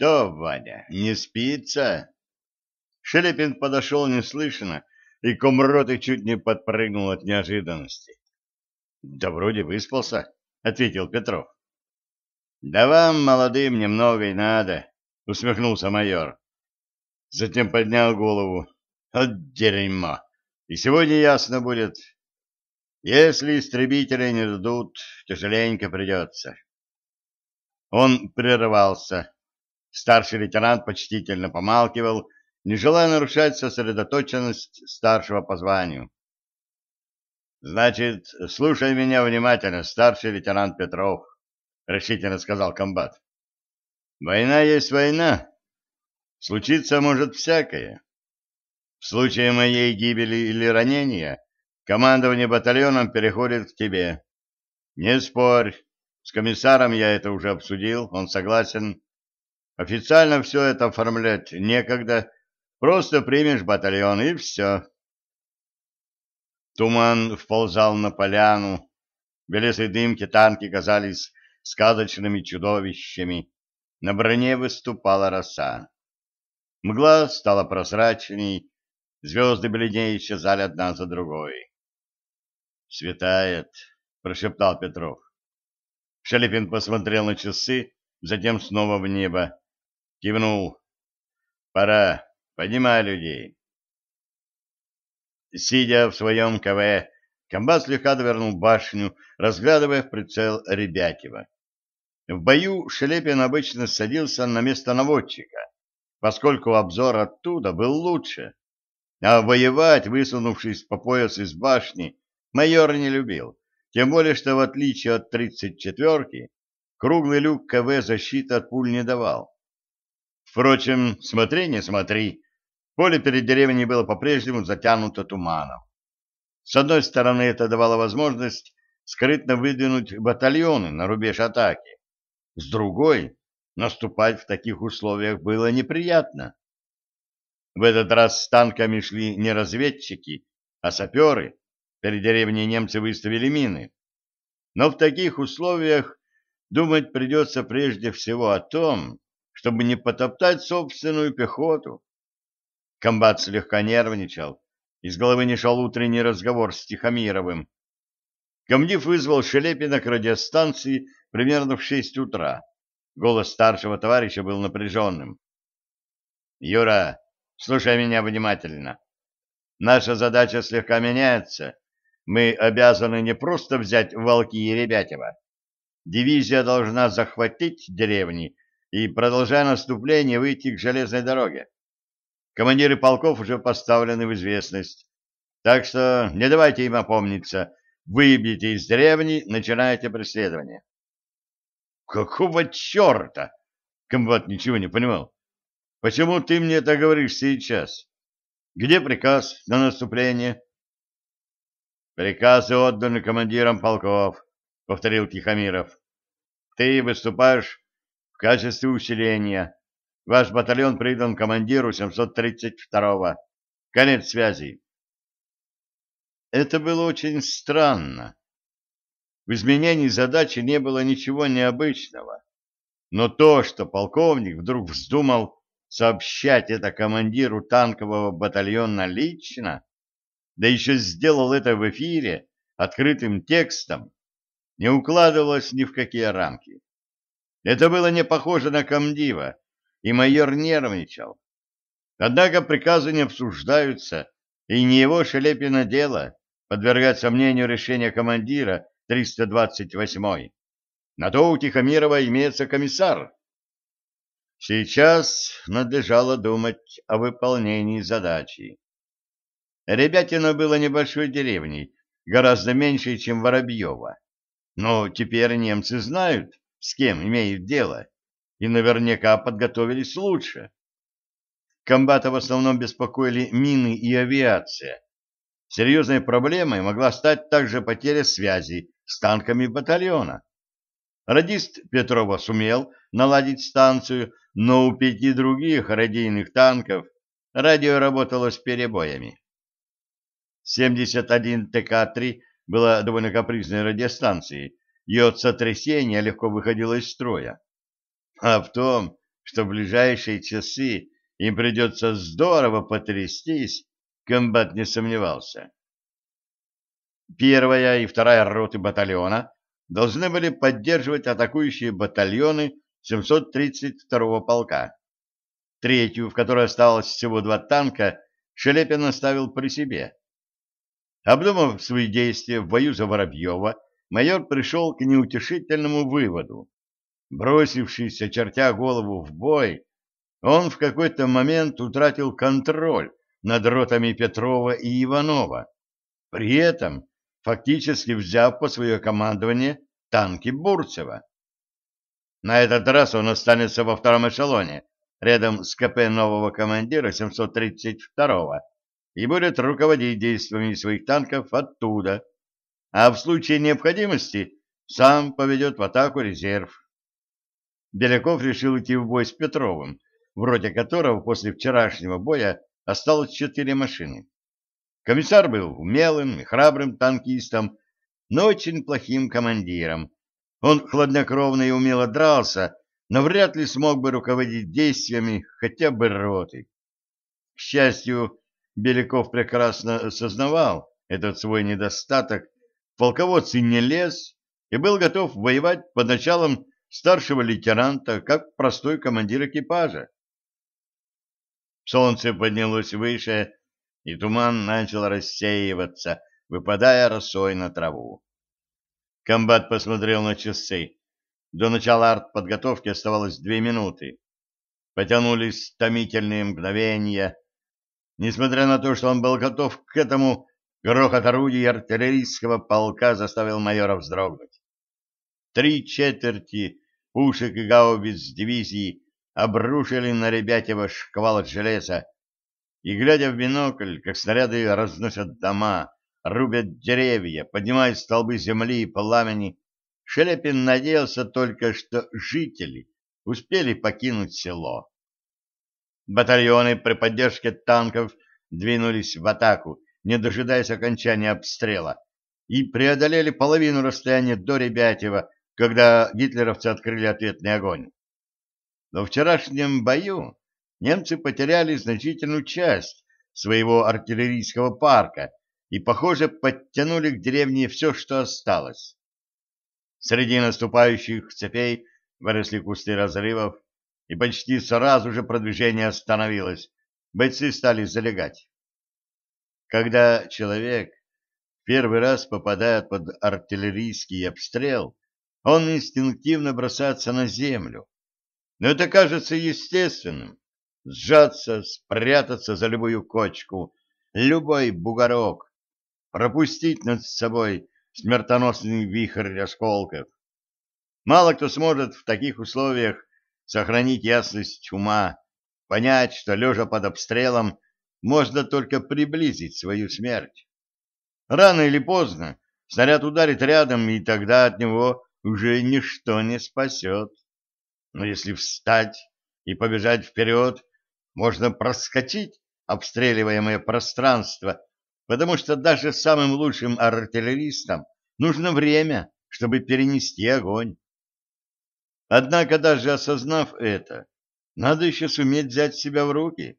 Что, Ваня, не спится? Шелепин подошел неслышно, и комроты чуть не подпрыгнул от неожиданности. — Да вроде выспался, — ответил Петров. — Да вам, молодым, немного и надо, — усмехнулся майор. Затем поднял голову. — От дерьмо! И сегодня ясно будет. Если истребители не дадут, тяжеленько придется. Он прерывался. Старший лейтенант почтительно помалкивал, не желая нарушать сосредоточенность старшего по званию. «Значит, слушай меня внимательно, старший лейтенант Петров», — решительно сказал комбат. «Война есть война. Случиться может всякое. В случае моей гибели или ранения командование батальоном переходит к тебе. Не спорь, с комиссаром я это уже обсудил, он согласен. Официально все это оформлять некогда, просто примешь батальон и все. Туман вползал на поляну, белесые дымки танки казались сказочными чудовищами, на броне выступала роса. Мгла стала прозрачней, звезды бледнее исчезали одна за другой. «Светает», — прошептал Петров. Шелепин посмотрел на часы, затем снова в небо. Кивнул. «Пора. Поднимай людей». Сидя в своем КВ, комбат слегка довернул башню, разглядывая в прицел Ребятева. В бою Шелепин обычно садился на место наводчика, поскольку обзор оттуда был лучше. А воевать, высунувшись по пояс из башни, майор не любил. Тем более, что в отличие от 34-ки, круглый люк КВ защиты от пуль не давал. Впрочем, смотри, не смотри, поле перед деревней было по-прежнему затянуто туманом. С одной стороны, это давало возможность скрытно выдвинуть батальоны на рубеж атаки. С другой, наступать в таких условиях было неприятно. В этот раз с танками шли не разведчики, а саперы, Перед деревней немцы выставили мины. Но в таких условиях думать придется прежде всего о том, чтобы не потоптать собственную пехоту. Комбат слегка нервничал. Из головы не шел утренний разговор с Тихомировым. Комдив вызвал Шелепина к радиостанции примерно в шесть утра. Голос старшего товарища был напряженным. «Юра, слушай меня внимательно. Наша задача слегка меняется, мы обязаны не просто взять Волки и Ребятево. Дивизия должна захватить деревни и, продолжая наступление, выйти к железной дороге. Командиры полков уже поставлены в известность. Так что не давайте им опомниться. Выбьете из деревни, начинаете преследование. Какого черта? Комбат ничего не понимал. Почему ты мне это говоришь сейчас? Где приказ на наступление? Приказы отданы командирам полков, повторил Тихомиров. Ты выступаешь качестве усиления. Ваш батальон придан командиру 732-го. Конец связи. Это было очень странно. В изменении задачи не было ничего необычного. Но то, что полковник вдруг вздумал сообщать это командиру танкового батальона лично, да еще сделал это в эфире открытым текстом, не укладывалось ни в какие рамки. Это было не похоже на комдива, и майор нервничал. Однако приказы не обсуждаются, и не его Шелепина дело подвергать сомнению решения командира 328-й. На то у Тихомирова имеется комиссар. Сейчас надлежало думать о выполнении задачи. Ребятино было небольшой деревней, гораздо меньше, чем Воробьево. Но теперь немцы знают, с кем имеют дело, и наверняка подготовились лучше. Комбата в основном беспокоили мины и авиация. Серьезной проблемой могла стать также потеря связи с танками батальона. Радист Петрова сумел наладить станцию, но у пяти других радийных танков радио работало с перебоями. 71 ТК-3 была довольно капризной радиостанцией, и от сотрясения легко выходила из строя. А в том, что в ближайшие часы им придется здорово потрястись, комбат не сомневался. Первая и вторая роты батальона должны были поддерживать атакующие батальоны 732-го полка. Третью, в которой оставалось всего два танка, Шелепин оставил при себе. Обдумав свои действия в бою за Воробьева, майор пришел к неутешительному выводу. Бросившись, очертя голову в бой, он в какой-то момент утратил контроль над ротами Петрова и Иванова, при этом фактически взяв по свое командование танки Бурцева. На этот раз он останется во втором эшелоне, рядом с КП нового командира 732-го, и будет руководить действиями своих танков оттуда, а в случае необходимости сам поведет в атаку резерв. Беляков решил идти в бой с Петровым, вроде которого после вчерашнего боя осталось четыре машины. Комиссар был умелым и храбрым танкистом, но очень плохим командиром. Он хладнокровно и умело дрался, но вряд ли смог бы руководить действиями хотя бы роты. К счастью, Беляков прекрасно осознавал этот свой недостаток, полководцы не лез и был готов воевать под началом старшего лейтенанта, как простой командир экипажа. Солнце поднялось выше, и туман начал рассеиваться, выпадая росой на траву. Комбат посмотрел на часы. До начала артподготовки оставалось две минуты. Потянулись томительные мгновения. Несмотря на то, что он был готов к этому, грохот орудий артиллерийского полка заставил майора вздрогнуть. Три четверти пушек и гаубиц дивизии обрушили на Ребятево шквал железа, и, глядя в бинокль, как снаряды разносят дома, рубят деревья, поднимают столбы земли и пламени, Шелепин надеялся только, что жители успели покинуть село. Батальоны при поддержке танков двинулись в атаку, не дожидаясь окончания обстрела, и преодолели половину расстояния до Ребятева, когда гитлеровцы открыли ответный огонь. Но в вчерашнем бою немцы потеряли значительную часть своего артиллерийского парка и, похоже, подтянули к деревне все, что осталось. Среди наступающих цепей выросли кусты разрывов, и почти сразу же продвижение остановилось. Бойцы стали залегать. Когда человек первый раз попадает под артиллерийский обстрел, он инстинктивно бросается на землю. Но это кажется естественным. Сжаться, спрятаться за любую кочку, любой бугорок, пропустить над собой смертоносный вихрь осколков. Мало кто сможет в таких условиях сохранить ясность ума, понять, что, лежа под обстрелом, можно только приблизить свою смерть. Рано или поздно снаряд ударит рядом, и тогда от него уже ничто не спасет. Но если встать и побежать вперед, можно проскочить обстреливаемое пространство, потому что даже самым лучшим артиллеристам нужно время, чтобы перенести огонь. Однако даже осознав это, надо еще суметь взять себя в руки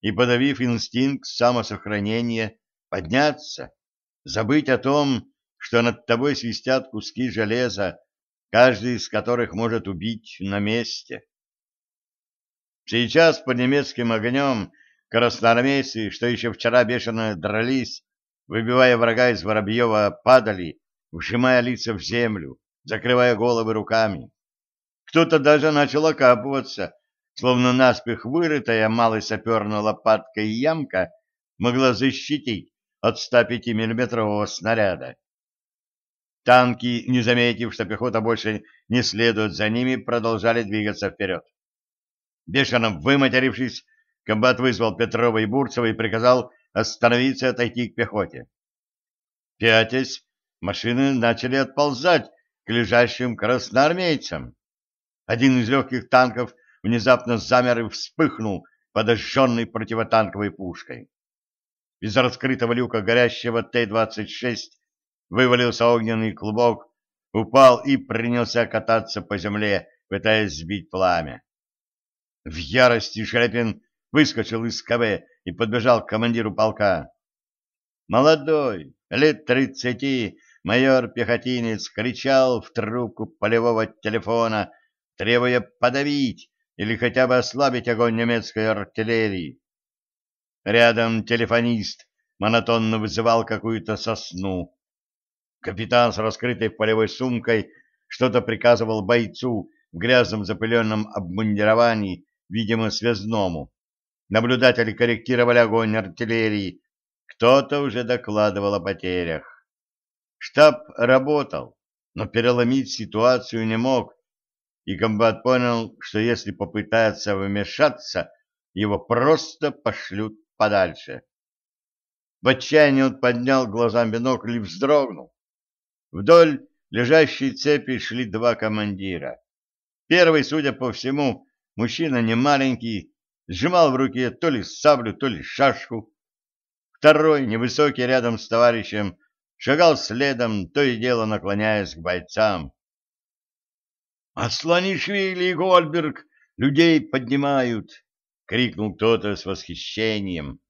и, подавив инстинкт самосохранения, подняться, забыть о том, что над тобой свистят куски железа, каждый из которых может убить на месте. Сейчас под немецким огнем красноармейцы, что еще вчера бешено дрались, выбивая врага из Воробьева, падали, вжимая лица в землю, закрывая головы руками. Кто-то даже начал окапываться, словно наспех вырытая малой саперной лопаткой ямка могла защитить от 105-миллиметрового снаряда. Танки, не заметив, что пехота больше не следует за ними, продолжали двигаться вперед. Бешено выматерившись, комбат вызвал Петрова и Бурцева и приказал остановиться и отойти к пехоте. Пятясь, машины начали отползать к лежащим красноармейцам. Один из легких танков внезапно замер и вспыхнул подожженной противотанковой пушкой. Из раскрытого люка горящего Т-26 вывалился огненный клубок, упал и принялся кататься по земле, пытаясь сбить пламя. В ярости Шляпин выскочил из КВ и подбежал к командиру полка. Молодой, лет тридцати, майор-пехотинец кричал в трубку полевого телефона, требуя подавить или хотя бы ослабить огонь немецкой артиллерии. Рядом телефонист монотонно вызывал какую-то сосну. Капитан с раскрытой полевой сумкой что-то приказывал бойцу в грязном запыленном обмундировании, видимо, связному. Наблюдатели корректировали огонь артиллерии, кто-то уже докладывал о потерях. Штаб работал, но переломить ситуацию не мог, и комбат понял, что если попытается вмешаться, его просто пошлют подальше. В отчаянии он поднял глазам бинокль и вздрогнул. Вдоль лежащей цепи шли два командира. Первый, судя по всему, мужчина не маленький, сжимал в руке то ли саблю, то ли шашку. Второй, невысокий рядом с товарищем, шагал следом, то и дело наклоняясь к бойцам. «Асланишвили и Гольберг людей поднимают!» — крикнул кто-то с восхищением.